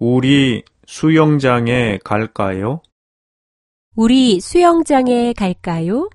우리 수영장에 갈까요? 우리 수영장에 갈까요?